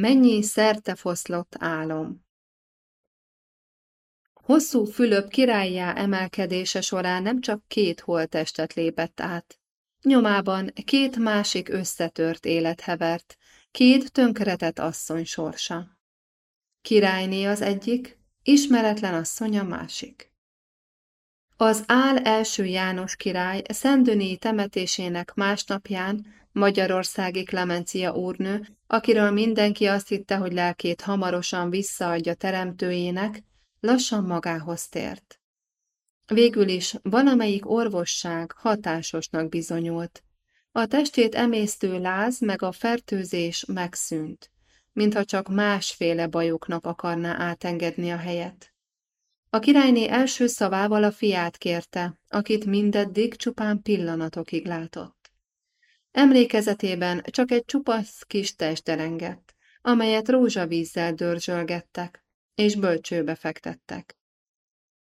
Mennyi foszlott álom! Hosszú Fülöp királyjá emelkedése során nem csak két holtestet lépett át. Nyomában két másik összetört élet hevert, két tönkretett asszony sorsa. Királyné az egyik, ismeretlen asszony a másik. Az áll első János király Szendöni temetésének másnapján Magyarországi Klemencia úrnő, akiről mindenki azt hitte, hogy lelkét hamarosan visszaadja teremtőjének, lassan magához tért. Végül is valamelyik orvosság hatásosnak bizonyult. A testét emésztő láz meg a fertőzés megszűnt, mintha csak másféle bajoknak akarná átengedni a helyet. A királyné első szavával a fiát kérte, akit mindeddig csupán pillanatokig látott. Emlékezetében csak egy csupasz kis test derengett, amelyet rózsavízzel dörzsölgettek, és bölcsőbe fektettek.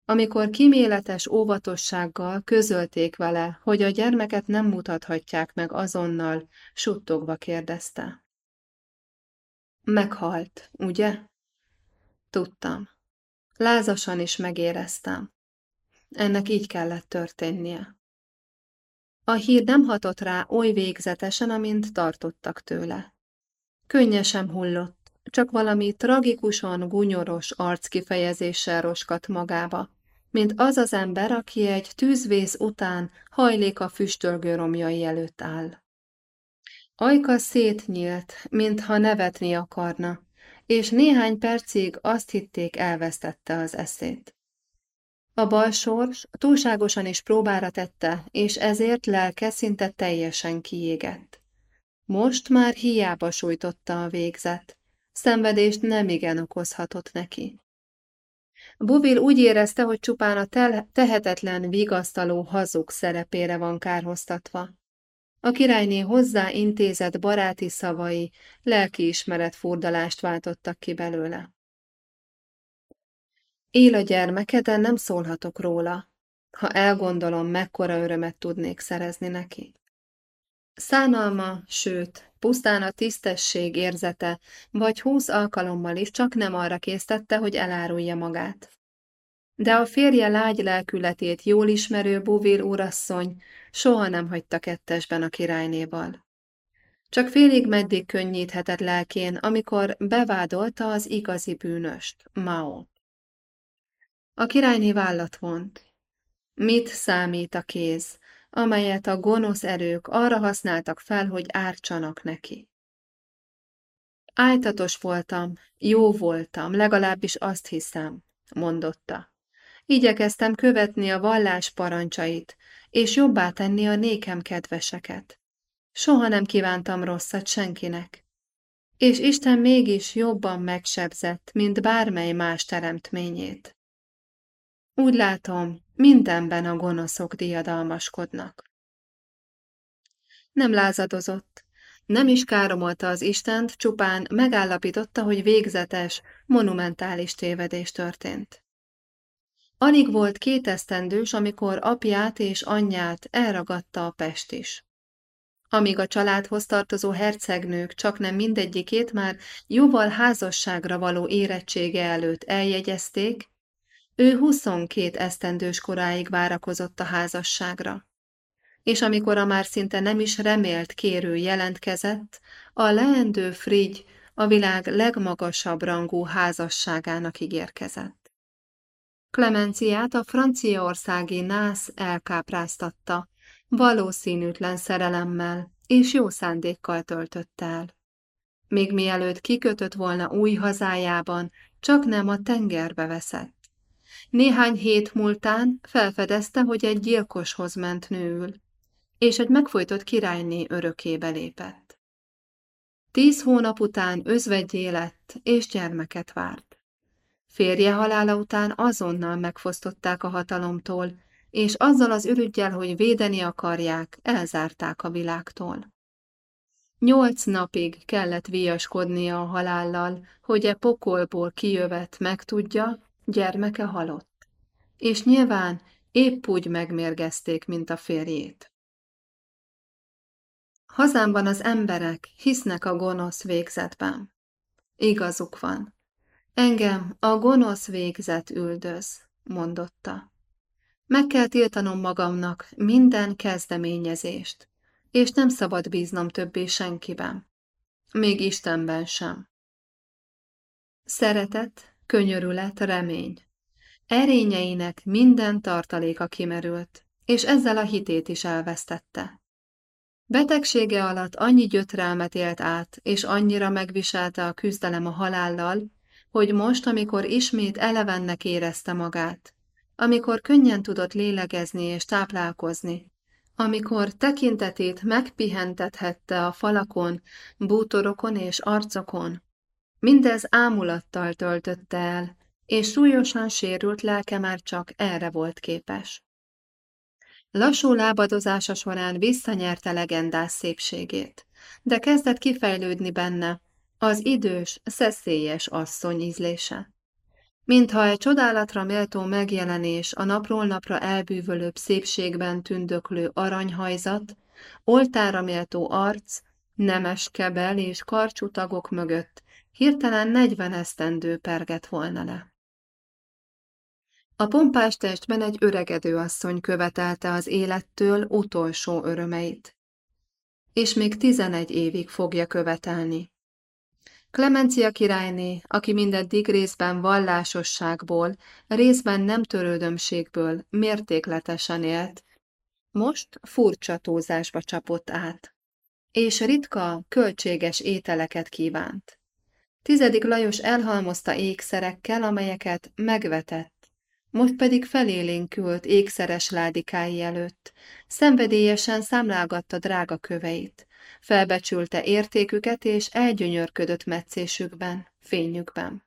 Amikor kiméletes óvatossággal közölték vele, hogy a gyermeket nem mutathatják meg azonnal, suttogva kérdezte. Meghalt, ugye? Tudtam. Lázasan is megéreztem. Ennek így kellett történnie. A hír nem hatott rá oly végzetesen, amint tartottak tőle. Könnyesen hullott, csak valami tragikusan gunyoros arckifejezéssel roskat magába, mint az az ember, aki egy tűzvész után hajlék a füstölgő romjai előtt áll. Ajka szétnyílt, mintha nevetni akarna, és néhány percig azt hitték elvesztette az eszét. A balsors túlságosan is próbára tette, és ezért lelke szinte teljesen kiégett. Most már hiába sújtotta a végzet, szenvedést nem igen okozhatott neki. Buvil úgy érezte, hogy csupán a tehetetlen, vigasztaló hazug szerepére van kárhoztatva. A királyné hozzá intézett baráti szavai lelkiismeret furdalást váltottak ki belőle. Él a gyermeke, nem szólhatok róla, ha elgondolom, mekkora örömet tudnék szerezni neki. Szánalma, sőt, pusztán a tisztesség érzete, vagy húsz alkalommal is csak nem arra késztette, hogy elárulja magát. De a férje lágy lelkületét jól ismerő Buvil úrasszony soha nem hagyta kettesben a királynéval. Csak félig meddig könnyíthetett lelkén, amikor bevádolta az igazi bűnöst, Mao. A királyné vállat vont. Mit számít a kéz, amelyet a gonosz erők arra használtak fel, hogy ártsanak neki? Ájtatos voltam, jó voltam, legalábbis azt hiszem, mondotta. Igyekeztem követni a vallás parancsait, és jobbá tenni a nékem kedveseket. Soha nem kívántam rosszat senkinek. És Isten mégis jobban megsebzett, mint bármely más teremtményét. Úgy látom, mindenben a gonoszok diadalmaskodnak. Nem lázadozott, nem is káromolta az Istent, csupán megállapította, hogy végzetes, monumentális tévedés történt. Alig volt két esztendős, amikor apját és anyját elragadta a pest is. Amíg a családhoz tartozó hercegnők csak nem mindegyikét már jóval házasságra való érettsége előtt eljegyezték, ő 22 esztendős koráig várakozott a házasságra. És amikor a már szinte nem is remélt kérő jelentkezett, a leendő Frigy a világ legmagasabb rangú házasságának ígérkezett. Klemenciát a franciaországi nász elkápráztatta, valószínűtlen szerelemmel és jó szándékkal töltött el. Még mielőtt kikötött volna új hazájában, csak nem a tengerbe veszett. Néhány hét múltán felfedezte, hogy egy gyilkoshoz ment nőül, és egy megfojtott királyné örökébe lépett. Tíz hónap után özvegyé lett, és gyermeket várt. Férje halála után azonnal megfosztották a hatalomtól, és azzal az ürügyjel, hogy védeni akarják, elzárták a világtól. Nyolc napig kellett viaskodnia a halállal, hogy e pokolból kijövet megtudja, gyermeke halott. És nyilván épp úgy megmérgezték, mint a férjét. Hazámban az emberek hisznek a gonosz végzetben. igazuk van. Engem a gonosz végzet üldöz, mondotta. Meg kell tiltanom magamnak minden kezdeményezést, és nem szabad bíznom többé senkiben, még Istenben sem. Szeretet, könyörület, remény. Erényeinek minden tartaléka kimerült, és ezzel a hitét is elvesztette. Betegsége alatt annyi gyötrelmet élt át, és annyira megviselte a küzdelem a halállal, hogy most, amikor ismét elevennek érezte magát, amikor könnyen tudott lélegezni és táplálkozni, amikor tekintetét megpihentethette a falakon, bútorokon és arcokon, mindez ámulattal töltötte el, és súlyosan sérült lelke már csak erre volt képes. Lassú lábadozása során visszanyerte legendás szépségét, de kezdett kifejlődni benne az idős, szeszélyes asszony ízlése. Mintha egy csodálatra méltó megjelenés a napról napra elbűvölőbb szépségben tündöklő aranyhajzat, oltára méltó arc, nemes kebel és karcsú tagok mögött hirtelen negyven esztendő pergett volna le. A pompás testben egy öregedő asszony követelte az élettől utolsó örömeit. És még tizenegy évig fogja követelni. Klemencia királyné, aki mindeddig részben vallásosságból, részben nem törődömségből mértékletesen élt, most furcsa túlzásba csapott át, és ritka, költséges ételeket kívánt. Tizedik Lajos elhalmozta ékszerekkel, amelyeket megvetett, most pedig felélénkült ékszeres ládikái előtt, szenvedélyesen számlálgatta drága köveit, felbecsülte értéküket és elgyönyörködött metszésükben, fényükben.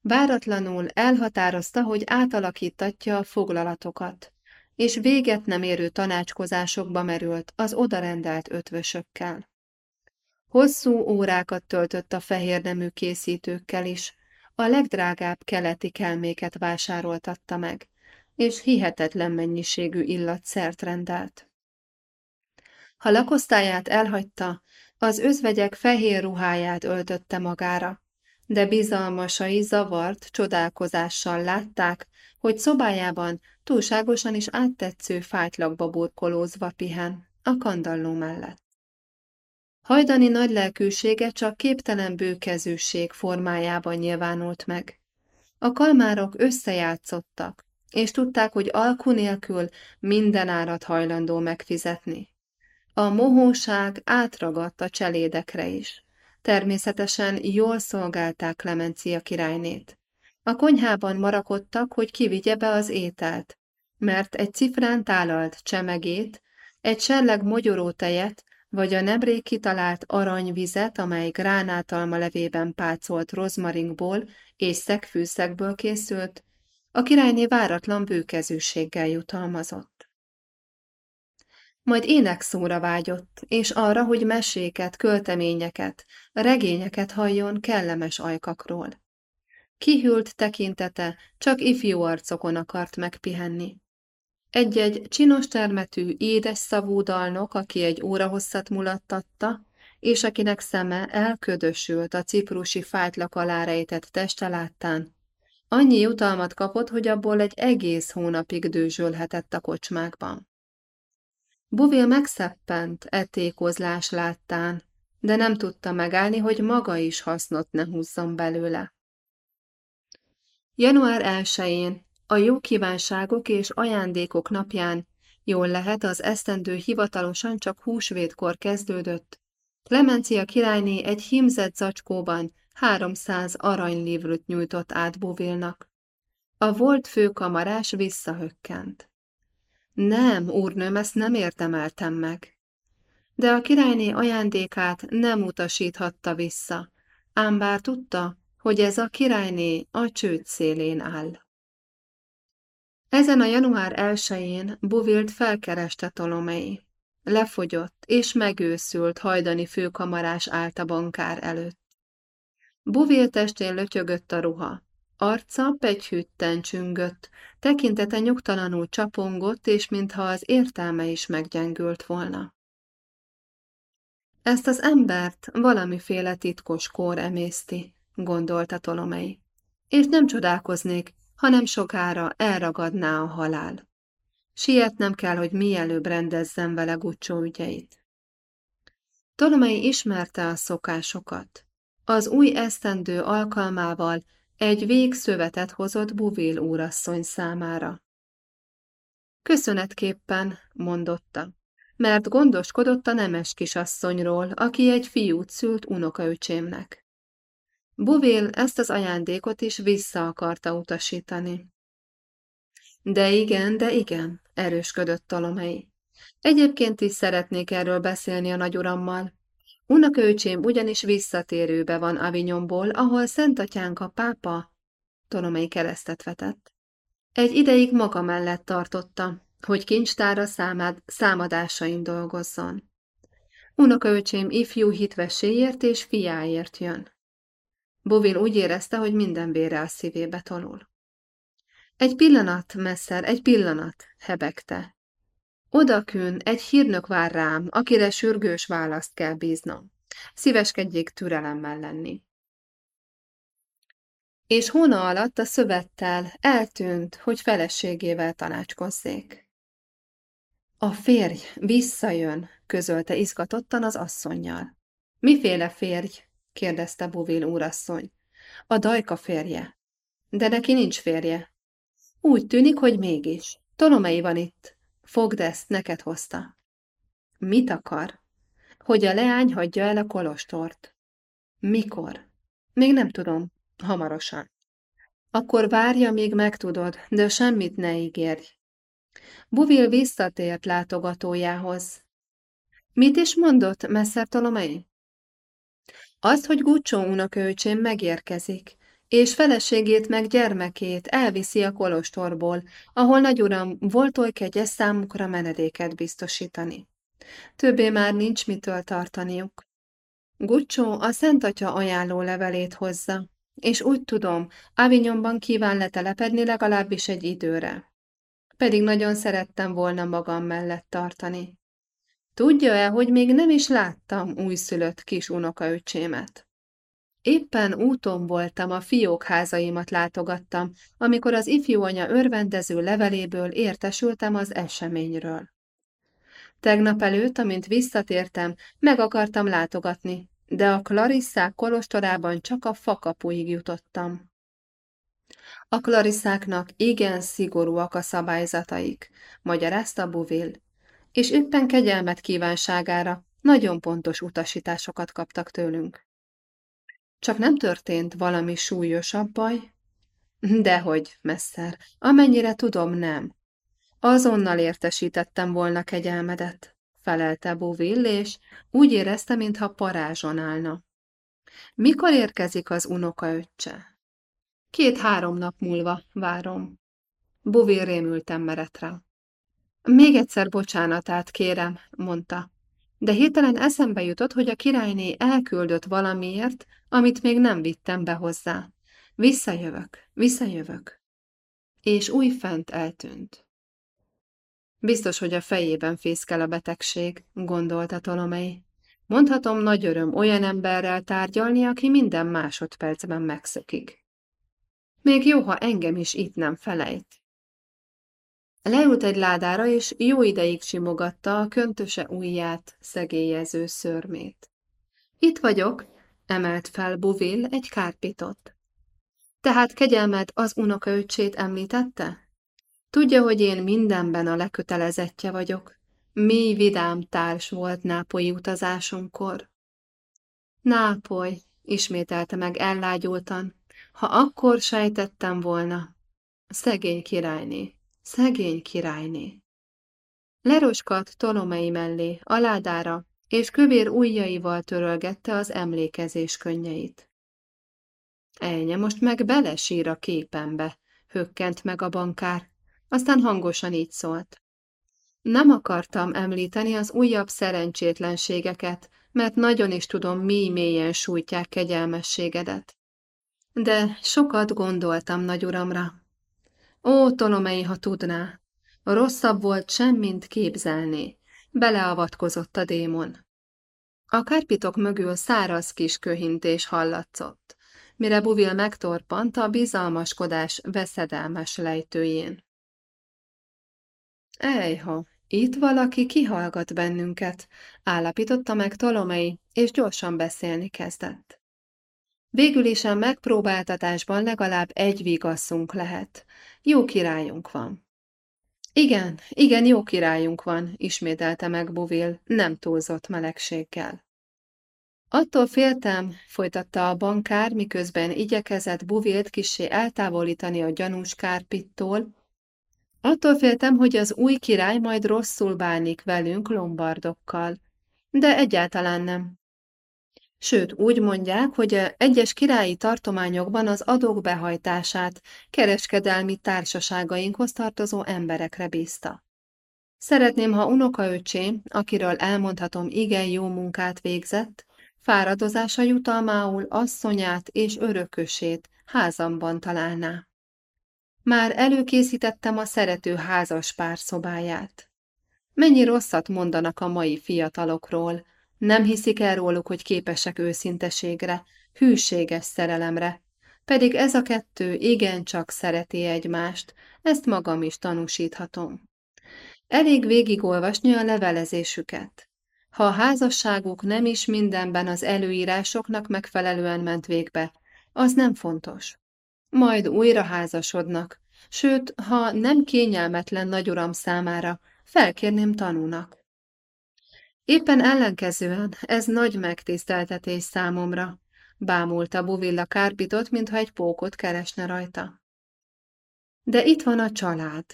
Váratlanul elhatározta, hogy átalakítatja a foglalatokat, és véget nem érő tanácskozásokba merült az odarendelt ötvösökkel. Hosszú órákat töltött a fehérnemű készítőkkel is, a legdrágább keleti kelméket vásároltatta meg, és hihetetlen mennyiségű illatszert rendelt. Ha lakosztályát elhagyta, az özvegyek fehér ruháját öltötte magára, de bizalmasai zavart csodálkozással látták, hogy szobájában túlságosan is áttetsző fájtlakba burkolózva pihen, a kandalló mellett. Hajdani nagylelkűsége csak képtelen bőkezűség formájában nyilvánult meg. A kalmárok összejátszottak, és tudták, hogy alku nélkül minden árat hajlandó megfizetni. A mohóság átragadt a cselédekre is. Természetesen jól szolgálták Klemencia királynét. A konyhában marakodtak, hogy kivigye be az ételt, mert egy cifrán tálalt csemegét, egy serleg mogyoró tejet, vagy a nemrég kitalált aranyvizet, amely gránátalma levében pácolt rozmaringból és szegfűszegből készült, a királyné váratlan bőkezűséggel jutalmazott. Majd énekszóra vágyott, és arra, hogy meséket, költeményeket, regényeket halljon kellemes ajkakról. Kihűlt tekintete csak ifjú arcokon akart megpihenni. Egy-egy csinos termetű, édes szavú dalnok, aki egy óra hosszat mulattatta, és akinek szeme elködösült a ciprusi fájtlak alá rejtett teste láttán, annyi jutalmat kapott, hogy abból egy egész hónapig dőzsölhetett a kocsmákban. Buvil megszeppent etékozlás láttán, de nem tudta megállni, hogy maga is hasznot ne húzzon belőle. Január 1-én a jó kívánságok és ajándékok napján jól lehet az esztendő hivatalosan csak húsvétkor kezdődött. Clemencia királyné egy hímzett zacskóban 300 aranylivrut nyújtott át Bovilnak. A volt főkamarás visszahökkent. Nem, úrnőm, ezt nem értemeltem meg. De a királyné ajándékát nem utasíthatta vissza, ám bár tudta, hogy ez a királyné a csőd szélén áll. Ezen a január 1-én Buvilt felkereste Tolomei. Lefogyott és megőszült hajdani főkamarás állt a bankár előtt. Buvil testén lötyögött a ruha. Arca pegyhűtten csüngött, tekintete nyugtalanul csapongott, és mintha az értelme is meggyengült volna. Ezt az embert valamiféle titkos kór emészti, gondolta Tolomei, és nem csodálkoznék, hanem sokára elragadná a halál. Sietnem kell, hogy mielőbb rendezzem vele Gucsó ügyeit. Tolomei ismerte a szokásokat. Az új esztendő alkalmával egy végszövetet hozott Buvél úrasszony számára. Köszönetképpen, mondotta, mert gondoskodott a nemes kisasszonyról, aki egy fiút szült unokaöcsémnek. Buvél ezt az ajándékot is vissza akarta utasítani. De igen, de igen, erősködött Tolomei. Egyébként is szeretnék erről beszélni a nagyurammal. Unokaöcsém ugyanis visszatérőbe van Avignonból, ahol Szentatyánk a pápa, Tolomei keresztet vetett. Egy ideig maga mellett tartotta, hogy kincstára számád, számadásain dolgozzon. Unokaöcsém ifjú hitveséért és fiáért jön. Bovil úgy érezte, hogy minden vére a szívébe tolul. Egy pillanat, messzer, egy pillanat, hebegte. Odakün egy hírnök vár rám, akire sürgős választ kell bíznom. Szíveskedjék türelemmel lenni. És hóna alatt a szövettel eltűnt, hogy feleségével tanácskozzék. A férj visszajön, közölte izgatottan az asszonnyal. Miféle férj? Kérdezte Buvil úrasszony. A dajka férje. De neki nincs férje. Úgy tűnik, hogy mégis. Tolomei van itt. Fogd ezt, neked hozta. Mit akar? Hogy a leány hagyja el a kolostort. Mikor? Még nem tudom. Hamarosan. Akkor várja, míg megtudod, de semmit ne ígérj. Buvil visszatért látogatójához. Mit is mondott, Messer Tolomei? Azt, hogy Gucsó unokölcsém megérkezik, és feleségét meg gyermekét elviszi a kolostorból, ahol nagyuram volt oly kegyes számukra menedéket biztosítani. Többé már nincs mitől tartaniuk. Gucsó a Szent Atya ajánló levelét hozza, és úgy tudom, Avignonban kíván letelepedni legalábbis egy időre. Pedig nagyon szerettem volna magam mellett tartani. Tudja-e, hogy még nem is láttam újszülött kis unokaöcsémet? Éppen úton voltam, a fiókházaimat látogattam, amikor az ifjú anya örvendező leveléből értesültem az eseményről. Tegnap előtt, amint visszatértem, meg akartam látogatni, de a Clarissák kolostorában csak a fakapuig jutottam. A Clarissáknak igen szigorúak a szabályzataik, magyarázta Buvil, és éppen kegyelmet kívánságára nagyon pontos utasításokat kaptak tőlünk. Csak nem történt valami súlyosabb baj? Dehogy, messzer, amennyire tudom, nem. Azonnal értesítettem volna kegyelmedet, felelte Bovil, és úgy érezte, mintha parázson állna. Mikor érkezik az unokaöccse? Két-három nap múlva várom. Bovil rémülten merett rá. Még egyszer bocsánatát kérem, mondta, de hirtelen eszembe jutott, hogy a királyné elküldött valamiért, amit még nem vittem be hozzá. Visszajövök, visszajövök. És újfent eltűnt. Biztos, hogy a fejében fészkel a betegség, gondolta Tolomei. Mondhatom nagy öröm olyan emberrel tárgyalni, aki minden másodpercben megszökik. Még jó, ha engem is itt nem felejt. Leült egy ládára, és jó ideig simogatta a köntöse ujját, szegélyező szörmét. Itt vagyok, emelt fel Buvil egy kárpitot. Tehát kegyelmed az unokaöccsét említette? Tudja, hogy én mindenben a lekötelezettje vagyok. Mély vidám társ volt nápolyi utazásunkkor. Nápoly, ismételte meg ellágyultan, ha akkor sejtettem volna. Szegény királyné. Szegény királyné! Leroskadt Tolomei mellé, a ládára, és kövér ujjaival törölgette az emlékezés könnyeit. Elnye most meg belesír a képembe, hökkent meg a bankár, aztán hangosan így szólt. Nem akartam említeni az újabb szerencsétlenségeket, mert nagyon is tudom, mi mélyen sújtják kegyelmességedet. De sokat gondoltam, nagyuramra, Ó, Tolomei, ha tudná! Rosszabb volt sem, mint képzelni. Beleavatkozott a démon. A kárpitok mögül száraz kis köhintés hallatszott, mire Buvil megtorpant a bizalmaskodás veszedelmes lejtőjén. Ejha, itt valaki kihallgat bennünket, állapította meg Tolomei, és gyorsan beszélni kezdett. Végül is a megpróbáltatásban legalább egy vigasszunk lehet. Jó királyunk van. Igen, igen, jó királyunk van, ismételte meg Buvil, nem túlzott melegséggel. Attól féltem, folytatta a bankár, miközben igyekezett Buvilt kissé eltávolítani a gyanús kárpittól, attól féltem, hogy az új király majd rosszul bánik velünk lombardokkal. De egyáltalán nem. Sőt, úgy mondják, hogy egyes királyi tartományokban az adók behajtását kereskedelmi társaságainkhoz tartozó emberekre bízta. Szeretném, ha unokaöcsém, akiről elmondhatom igen jó munkát végzett, fáradozása jutalmául asszonyát és örökösét házamban találná. Már előkészítettem a szerető házas pár szobáját. Mennyi rosszat mondanak a mai fiatalokról, nem hiszik el róluk, hogy képesek őszinteségre, hűséges szerelemre, pedig ez a kettő igencsak szereti egymást, ezt magam is tanúsíthatom. Elég végigolvasni a levelezésüket. Ha a házasságuk nem is mindenben az előírásoknak megfelelően ment végbe, az nem fontos. Majd újra házasodnak, sőt, ha nem kényelmetlen nagyuram számára, felkérném tanúnak. Éppen ellenkezően ez nagy megtiszteltetés számomra, bámulta Buvilla kárpitot, mintha egy pókot keresne rajta. De itt van a család.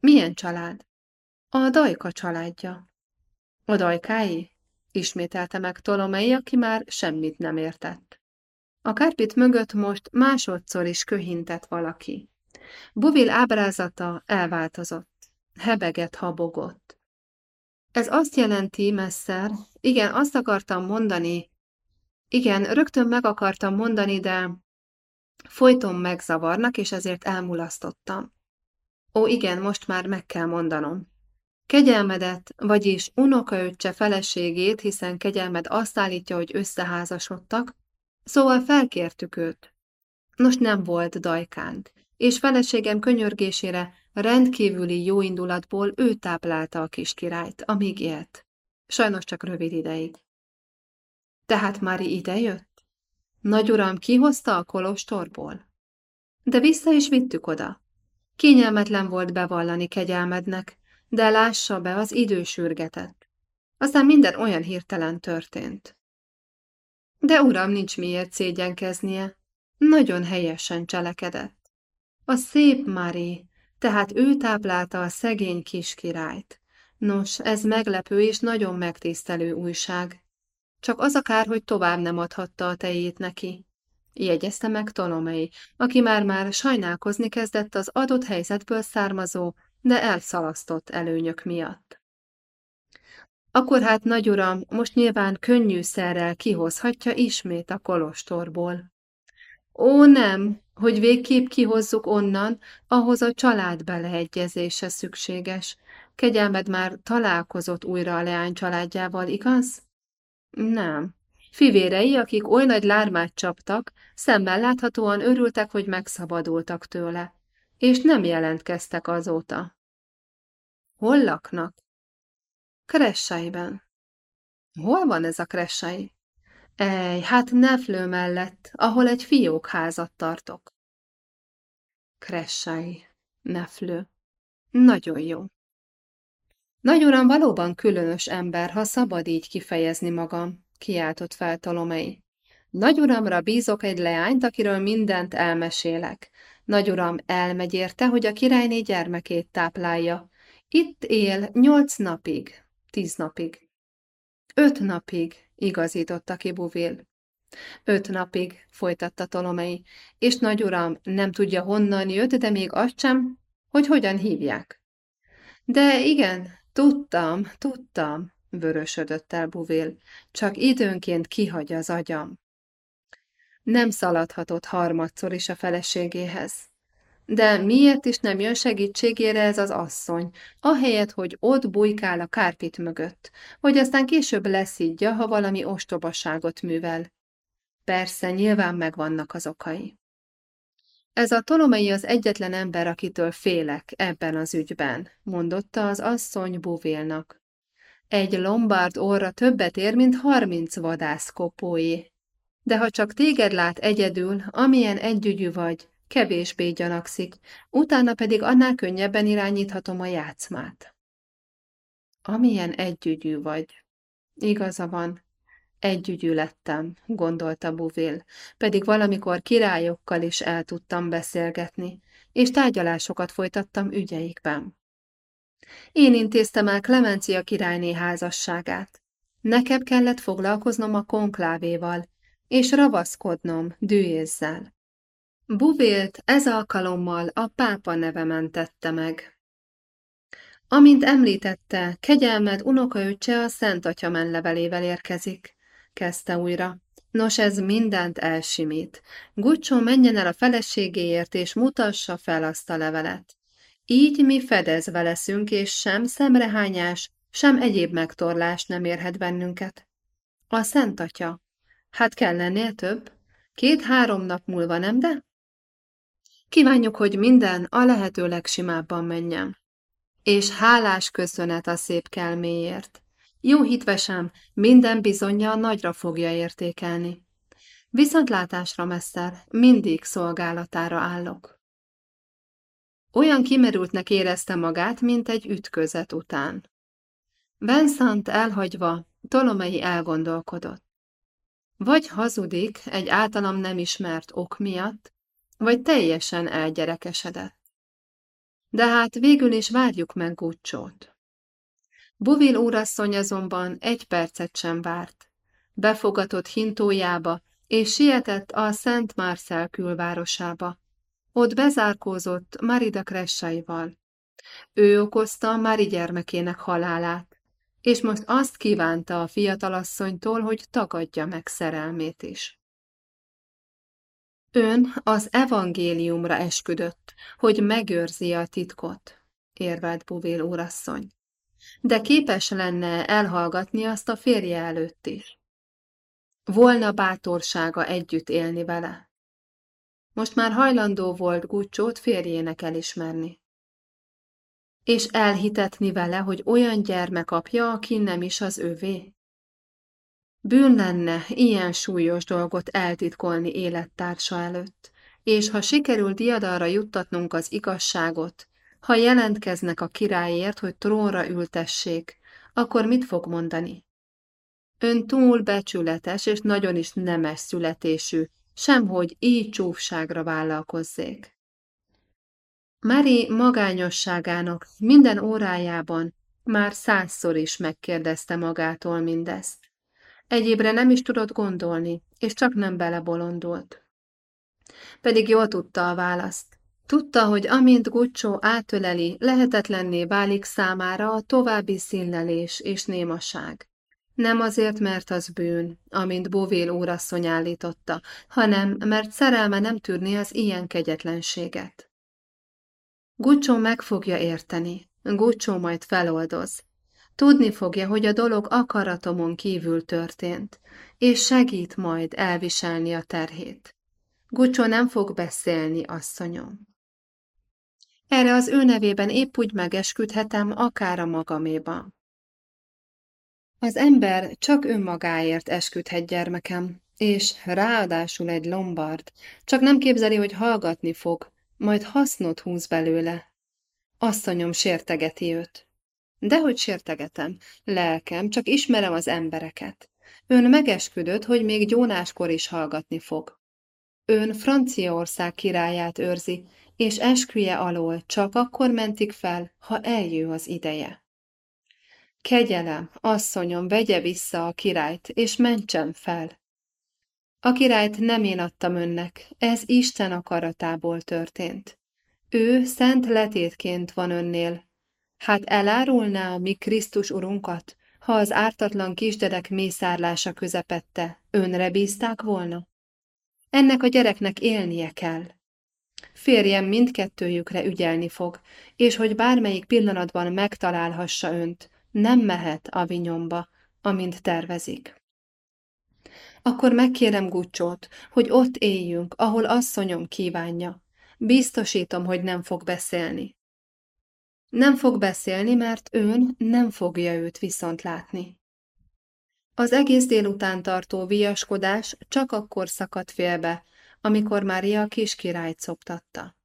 Milyen család? A Dajka családja. A Dajkái? Ismételte meg Tolomei, aki már semmit nem értett. A kárpit mögött most másodszor is köhintett valaki. Buvil ábrázata elváltozott. Hebeget habogott. Ez azt jelenti, messzer, igen, azt akartam mondani, igen, rögtön meg akartam mondani, de folyton megzavarnak, és ezért elmulasztottam. Ó, igen, most már meg kell mondanom. Kegyelmedet, vagyis unokaöccse feleségét, hiszen kegyelmed azt állítja, hogy összeházasodtak, szóval felkértük őt. Nos, nem volt dajkánt, és feleségem könyörgésére rendkívüli jóindulatból ő táplálta a kis királyt, amíg élt. Sajnos csak rövid ideig. Tehát Mári idejött? Nagy uram kihozta a kolostorból? De vissza is vittük oda. Kényelmetlen volt bevallani kegyelmednek, de lássa be, az idő sürgetett. Aztán minden olyan hirtelen történt. De uram, nincs miért szégyenkeznie. Nagyon helyesen cselekedett. A szép Mari, tehát ő táplálta a szegény kiskirályt. Nos, ez meglepő és nagyon megtisztelő újság. Csak az a kár, hogy tovább nem adhatta a tejét neki. Jegyezte meg Tolomei, aki már-már sajnálkozni kezdett az adott helyzetből származó, de elszalasztott előnyök miatt. Akkor hát, nagy uram, most nyilván könnyű szerrel kihozhatja ismét a kolostorból. Ó, nem, hogy végképp kihozzuk onnan, ahhoz a család beleegyezése szükséges. Kegyelmed már találkozott újra a leány családjával, igaz? Nem. Fivérei, akik oly nagy lármát csaptak, szemmel láthatóan örültek, hogy megszabadultak tőle, és nem jelentkeztek azóta. Hol laknak? Kressaiben. Hol van ez a Kressai? Ej, hát Neflő mellett, ahol egy fiókházat tartok. Kressai, Neflő. Nagyon jó. Nagy uram, valóban különös ember, ha szabad így kifejezni magam, kiáltott fel Tolomei. Nagy uramra bízok egy leányt, akiről mindent elmesélek. Nagy uram elmegy érte, hogy a királyné gyermekét táplálja. Itt él nyolc napig, tíz napig. Öt napig, igazította ki Buvil. Öt napig, folytatta Tolomei, és nagy uram nem tudja honnan jött, de még azt sem, hogy hogyan hívják. De igen, tudtam, tudtam, vörösödött el Buvil, csak időnként kihagy az agyam. Nem szaladhatott harmadszor is a feleségéhez. De miért is nem jön segítségére ez az asszony, ahelyett, hogy ott bujkál a kárpit mögött, hogy aztán később leszidja, ha valami ostobaságot művel. Persze, nyilván megvannak az okai. Ez a tolomai az egyetlen ember, akitől félek ebben az ügyben, mondotta az asszony Buvélnak. Egy lombard óra többet ér, mint harminc vadász kopóé. De ha csak téged lát egyedül, amilyen együgyű vagy, kevésbé gyanakszik, utána pedig annál könnyebben irányíthatom a játszmát. Amilyen együgyű vagy. Igaza van, együgyű lettem, gondolta Buvél, pedig valamikor királyokkal is el tudtam beszélgetni, és tárgyalásokat folytattam ügyeikben. Én intéztem el Klemencia királyné házasságát. Nekem kellett foglalkoznom a konklávéval, és ravaszkodnom dűézzel. Buvélt ez alkalommal a pápa neve mentette meg. Amint említette, kegyelmed unokaöccse a Szent Atya menlevelével érkezik, kezdte újra. Nos, ez mindent elsimít. Gucsó menjen el a feleségéért, és mutassa fel azt a levelet. Így mi fedezve leszünk, és sem szemrehányás, sem egyéb megtorlás nem érhet bennünket. A Szent Atya. Hát kell lennél több? Két-három nap múlva, nem de? Kívánjuk, hogy minden a lehető legsimábban menjen. És hálás köszönet a szép kelméért. Jó hitvesem, minden bizonyja nagyra fogja értékelni. Viszontlátásra, meszter, mindig szolgálatára állok. Olyan kimerültnek érezte magát, mint egy ütközet után. Vincent elhagyva, Tolomei elgondolkodott. Vagy hazudik egy általam nem ismert ok miatt, vagy teljesen elgyerekesedett. De hát végül is várjuk meg Guccsót. Buvil úrasszony azonban egy percet sem várt. Befogatott hintójába, és sietett a Szent Marcel külvárosába. Ott bezárkózott Marida Kressaival. Ő okozta Mari gyermekének halálát, és most azt kívánta a fiatalasszonytól, hogy tagadja meg szerelmét is. Ön az evangéliumra esküdött, hogy megőrzi a titkot, érvelt Buvél úrasszony. De képes lenne elhallgatni azt a férje előtt is. Volna bátorsága együtt élni vele. Most már hajlandó volt Gucsót férjének elismerni. És elhitetni vele, hogy olyan gyermek apja, aki nem is az övé. Bűn lenne ilyen súlyos dolgot eltitkolni élettársa előtt, és ha sikerül diadalra juttatnunk az igazságot, ha jelentkeznek a királyért, hogy trónra ültessék, akkor mit fog mondani? Ön túl becsületes és nagyon is nemes születésű, semhogy így csúfságra vállalkozzék. Mari magányosságának minden órájában már százszor is megkérdezte magától mindezt. Egyébre nem is tudott gondolni, és csak nem belebolondult. Pedig jól tudta a választ. Tudta, hogy amint Gucsó átöleli, lehetetlenné válik számára a további színlelés és némaság. Nem azért, mert az bűn, amint Bovél úrasszony állította, hanem mert szerelme nem tűrni az ilyen kegyetlenséget. Gucsó meg fogja érteni, Gucsó majd feloldoz, Tudni fogja, hogy a dolog akaratomon kívül történt, és segít majd elviselni a terhét. Gucsó nem fog beszélni, asszonyom. Erre az ő nevében épp úgy megesküdhetem, akár a magaméban. Az ember csak önmagáért esküdhet gyermekem, és ráadásul egy lombard, csak nem képzeli, hogy hallgatni fog, majd hasznot húz belőle. Asszonyom sértegeti őt. Dehogy sértegetem, lelkem, csak ismerem az embereket. Ön megesküdött, hogy még gyónáskor is hallgatni fog. Ön Franciaország királyát őrzi, és esküje alól csak akkor mentik fel, ha eljő az ideje. Kegyelem, asszonyom, vegye vissza a királyt, és mentsen fel. A királyt nem én adtam önnek, ez Isten akaratából történt. Ő szent letétként van önnél, Hát elárulná mi Krisztus urunkat, ha az ártatlan kisdedek mészárlása közepette önre bízták volna? Ennek a gyereknek élnie kell. Férjem mindkettőjükre ügyelni fog, és hogy bármelyik pillanatban megtalálhassa önt, nem mehet a vinyomba, amint tervezik. Akkor megkérem Gucsót, hogy ott éljünk, ahol asszonyom kívánja. Biztosítom, hogy nem fog beszélni. Nem fog beszélni, mert ön nem fogja őt viszont látni. Az egész délután tartó viaskodás csak akkor szakadt félbe, amikor Mária kis királyt szoptatta.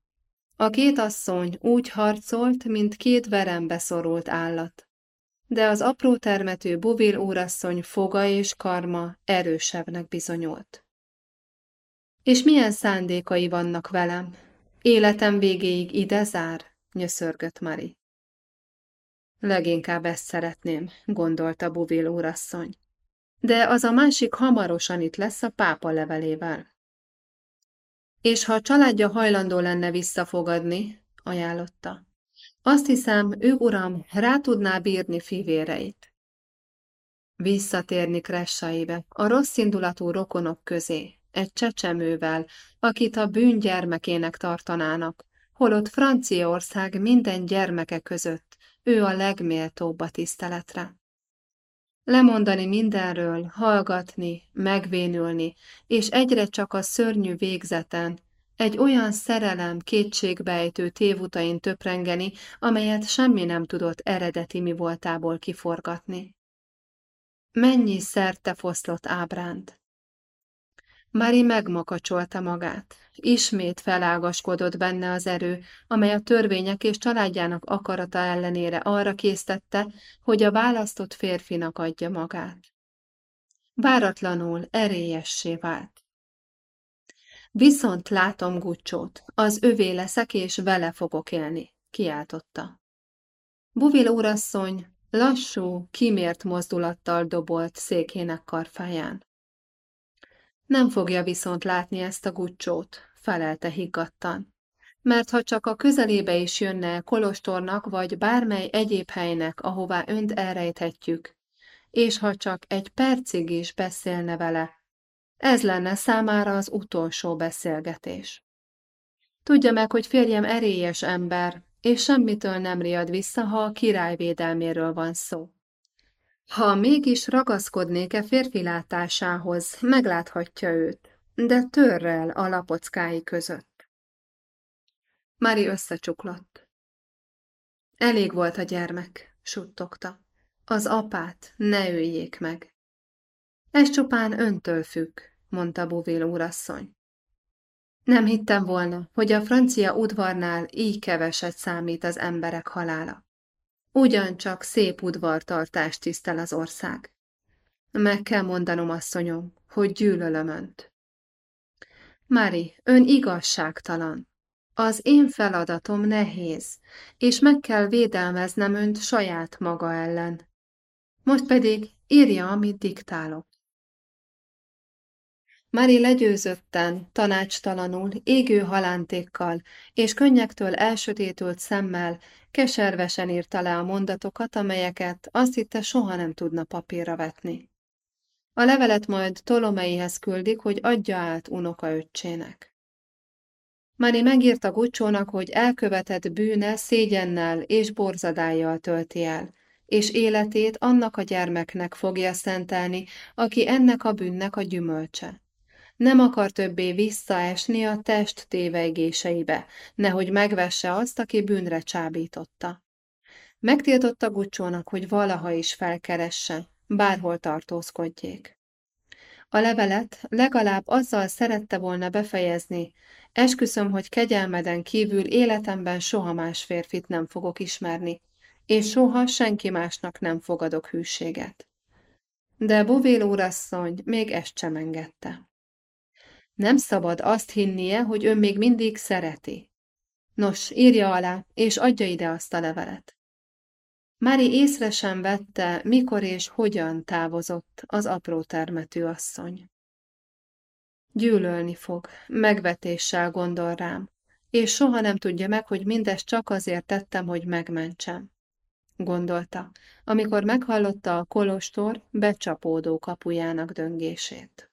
A két asszony úgy harcolt, mint két verembe szorult állat. De az apró termető Buvil úrasszony foga és karma erősebbnek bizonyult. És milyen szándékai vannak velem? Életem végéig ide zár? nyöszörgött Mari. Leginkább ezt szeretném, gondolta Buvil úrasszony. De az a másik hamarosan itt lesz a pápa levelével. És ha a családja hajlandó lenne visszafogadni, ajánlotta. Azt hiszem, ő uram rá tudná bírni fivéreit. Visszatérni Kressaibe, a rossz indulatú rokonok közé, egy csecsemővel, akit a bűn gyermekének tartanának, holott Franciaország minden gyermeke között ő a legméltóbb a tiszteletre. Lemondani mindenről, hallgatni, megvénülni, és egyre csak a szörnyű végzeten, egy olyan szerelem kétségbejtő tévutain töprengeni, amelyet semmi nem tudott eredeti mi voltából kiforgatni. Mennyi szerte foszlott ábránt! Mari megmakacsolta magát. Ismét felágaskodott benne az erő, amely a törvények és családjának akarata ellenére arra késztette, hogy a választott férfinak adja magát. Váratlanul erélyessé vált. Viszont látom Gucsót, az övé leszek és vele fogok élni, kiáltotta. Buvil úrasszony lassú, kimért mozdulattal dobolt székének karfáján. Nem fogja viszont látni ezt a Gucsót, felelte higgadtan. Mert ha csak a közelébe is jönne Kolostornak vagy bármely egyéb helynek, ahová önt elrejthetjük, és ha csak egy percig is beszélne vele, ez lenne számára az utolsó beszélgetés. Tudja meg, hogy férjem erélyes ember, és semmitől nem riad vissza, ha a király védelméről van szó. Ha mégis ragaszkodnék-e férfi látásához, megláthatja őt, de törrel a lapockái között. Mari összecsuklott. Elég volt a gyermek, suttogta. Az apát ne öljék meg. Ez csupán öntől függ, mondta Bouvill úrasszony. Nem hittem volna, hogy a francia udvarnál így keveset számít az emberek halála. Ugyancsak szép udvartartást tisztel az ország. Meg kell mondanom, asszonyom, hogy gyűlölöm önt. Mari, ön igazságtalan. Az én feladatom nehéz, és meg kell védelmeznem önt saját maga ellen. Most pedig írja, amit diktálok. Mari legyőzötten, tanácstalanul, égő halántékkal és könnyektől elsötétült szemmel keservesen írta le a mondatokat, amelyeket azt hitte soha nem tudna papírra vetni. A levelet majd Tolomeihez küldik, hogy adja át unokaöccsének. Mari megírta Gucsónak, hogy elkövetett bűne szégyennel és borzadájjal tölti el, és életét annak a gyermeknek fogja szentelni, aki ennek a bűnnek a gyümölcse. Nem akar többé visszaesni a test tévegéseibe, nehogy megvesse azt, aki bűnre csábította. Megtiltotta Gucsónak, hogy valaha is felkeresse, bárhol tartózkodjék. A levelet legalább azzal szerette volna befejezni, esküszöm, hogy kegyelmeden kívül életemben soha más férfit nem fogok ismerni, és soha senki másnak nem fogadok hűséget. De Bovél úrasszony még ezt sem engedte. Nem szabad azt hinnie, hogy ön még mindig szereti. Nos, írja alá, és adja ide azt a levelet. Mári észre sem vette, mikor és hogyan távozott az apró termetű asszony. Gyűlölni fog, megvetéssel gondol rám, és soha nem tudja meg, hogy mindezt csak azért tettem, hogy megmentsem. Gondolta, amikor meghallotta a kolostor becsapódó kapujának döngését.